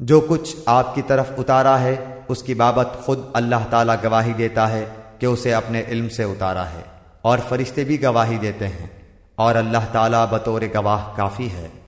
جو کچھ آپ کی طرف اتارا ہے، اس کی بابت خود اللہ تعالیٰ گواہی دیتا ہے کہ اسے اپنے علم سے اتارا ہے، اور فرشتے بھی گواہی دیتے ہیں، اور اللہ تعالیٰ بطور گواہ کافی ہے۔